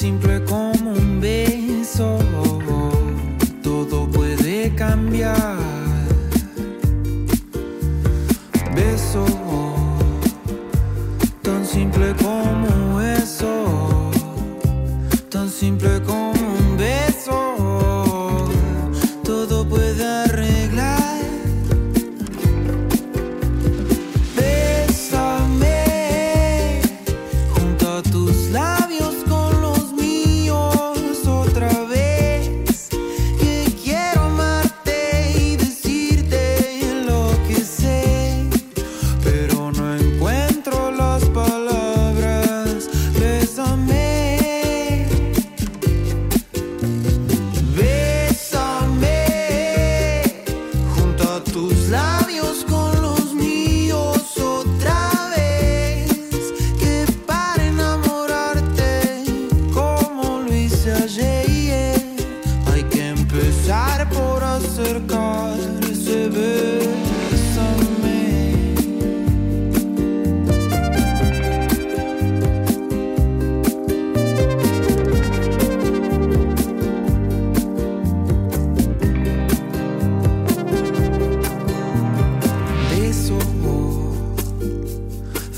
simple como un beso, todo puede cambiar. Beso, tan simple como eso. tus labios con los míos otra vez. Que para enamorarte como lo hice hay que empezar por acercar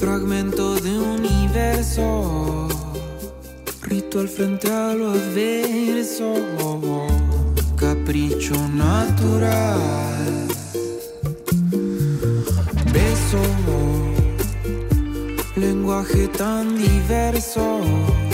fragmento de universo, ritual frente a lo adverso, capricho natural, beso, lenguaje tan diverso.